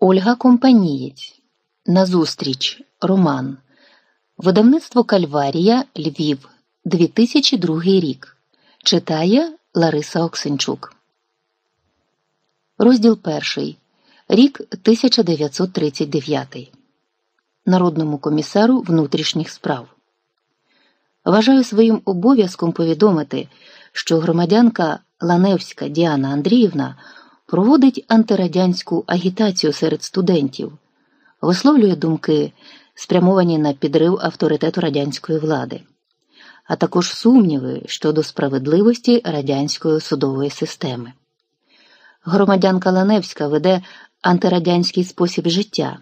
Ольга Компанієць. Назустріч. Роман. Видавництво Кальварія. Львів. 2002 рік. Читає Лариса Оксенчук. Розділ перший. Рік 1939. Народному комісару внутрішніх справ. Вважаю своїм обов'язком повідомити, що громадянка Ланевська Діана Андріївна проводить антирадянську агітацію серед студентів, висловлює думки, спрямовані на підрив авторитету радянської влади, а також сумніви щодо справедливості радянської судової системи. Громадянка Ланевська веде антирадянський спосіб життя,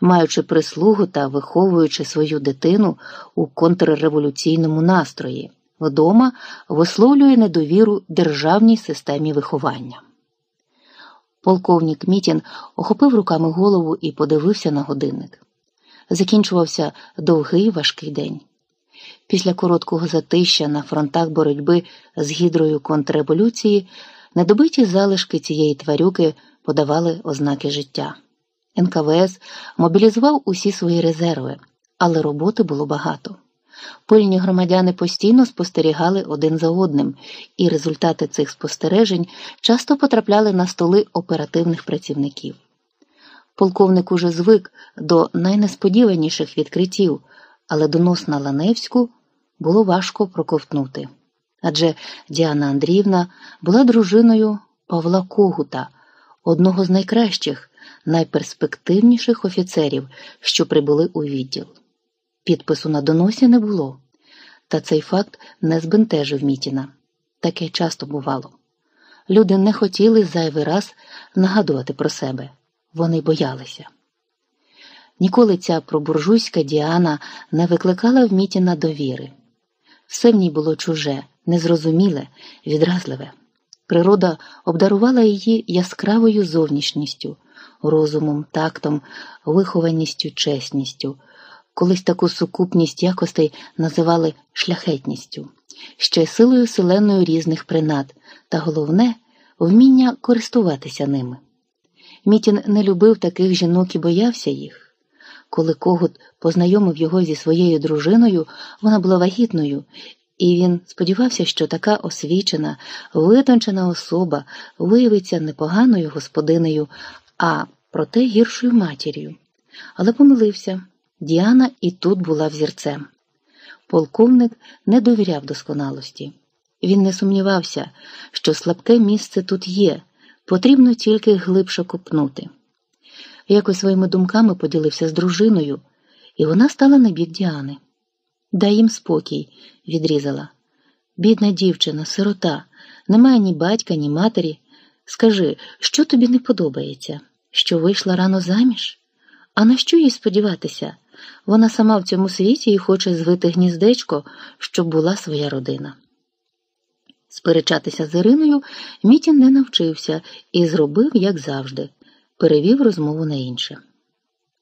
маючи прислугу та виховуючи свою дитину у контрреволюційному настрої, вдома висловлює недовіру державній системі виховання. Полковник Мітін охопив руками голову і подивився на годинник. Закінчувався довгий важкий день. Після короткого затища на фронтах боротьби з гідрою контрреволюції недобиті залишки цієї тварюки подавали ознаки життя. НКВС мобілізував усі свої резерви, але роботи було багато. Пильні громадяни постійно спостерігали один за одним, і результати цих спостережень часто потрапляли на столи оперативних працівників. Полковник уже звик до найнесподіваніших відкриттів, але донос на Ланевську було важко проковтнути. Адже Діана Андріївна була дружиною Павла Когута, одного з найкращих, найперспективніших офіцерів, що прибули у відділ. Підпису на доносі не було, та цей факт не збентежив Мітіна. Таке часто бувало. Люди не хотіли зайвий раз нагадувати про себе, вони боялися. Ніколи ця пробуржуйська Діана не викликала в Мітіна довіри. Все в ній було чуже, незрозуміле, відразливе. Природа обдарувала її яскравою зовнішністю, розумом, тактом, вихованістю, чесністю. Колись таку сукупність якостей називали шляхетністю, ще силою селеною різних принад, та головне вміння користуватися ними. Мітін не любив таких жінок і боявся їх. Коли когут познайомив його зі своєю дружиною, вона була вагітною, і він сподівався, що така освічена, витончена особа виявиться непоганою господинею, а проте гіршою матір'ю. Але помилився. Діана і тут була взірцем. Полковник не довіряв досконалості. Він не сумнівався, що слабке місце тут є, потрібно тільки глибше копнути. Якось своїми думками поділився з дружиною, і вона стала на бік Діани. Дай їм спокій, відрізала. Бідна дівчина, сирота, немає ні батька, ні матері. Скажи, що тобі не подобається? Що вийшла рано заміж? А на що їй сподіватися? Вона сама в цьому світі і хоче звити гніздечко, щоб була своя родина. Сперечатися з Іриною Мітін не навчився і зробив, як завжди, перевів розмову на інше.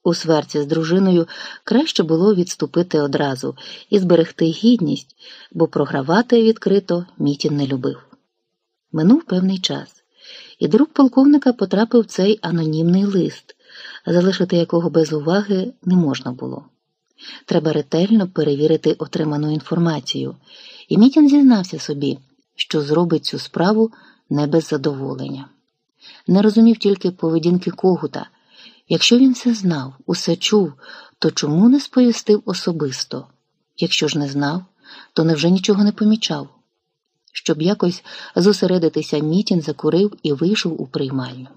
У сверці з дружиною краще було відступити одразу і зберегти гідність, бо програвати відкрито Мітін не любив. Минув певний час, і друг полковника потрапив цей анонімний лист залишити якого без уваги не можна було. Треба ретельно перевірити отриману інформацію, і Мітін зізнався собі, що зробить цю справу не без задоволення. Не розумів тільки поведінки когута. Якщо він все знав, усе чув, то чому не сповістив особисто? Якщо ж не знав, то невже нічого не помічав? Щоб якось зосередитися, Мітін закурив і вийшов у приймальню.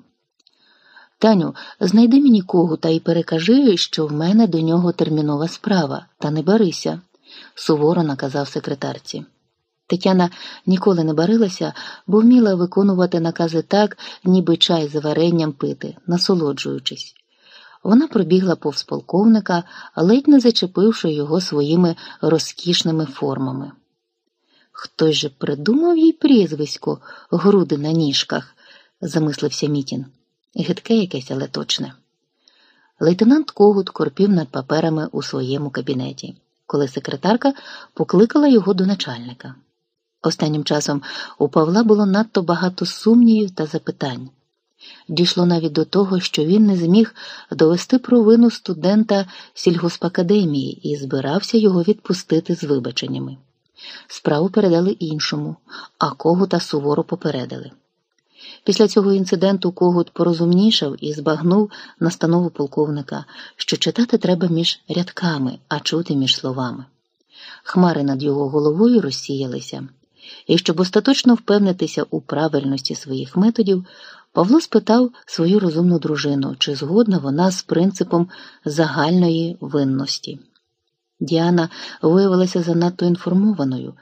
Таню, знайди мені когута і перекажи, що в мене до нього термінова справа, та не барися, суворо наказав секретарці. Тетяна ніколи не барилася, бо вміла виконувати накази так, ніби чай з варенням пити, насолоджуючись. Вона пробігла повз полковника, ледь не зачепивши його своїми розкішними формами. Хтось же придумав їй прізвисько, груди на ніжках, замислився Мітін. Гидке якесь, але точне. Лейтенант Когут корпів над паперами у своєму кабінеті, коли секретарка покликала його до начальника. Останнім часом у Павла було надто багато сумнівів та запитань. Дійшло навіть до того, що він не зміг довести провину студента сільгоспакадемії і збирався його відпустити з вибаченнями. Справу передали іншому, а когута суворо попередили. Після цього інциденту когут порозумнішав і збагнув настанову полковника, що читати треба між рядками, а чути між словами. Хмари над його головою розсіялися, і щоб остаточно впевнитися у правильності своїх методів, Павло спитав свою розумну дружину, чи згодна вона з принципом загальної винності. Діана виявилася занадто інформованою.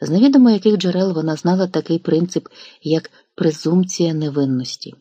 З невідомо яких джерел вона знала такий принцип, як презумпція невинності.